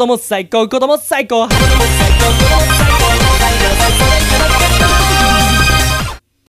子供最高子供最高。子供最高子供最高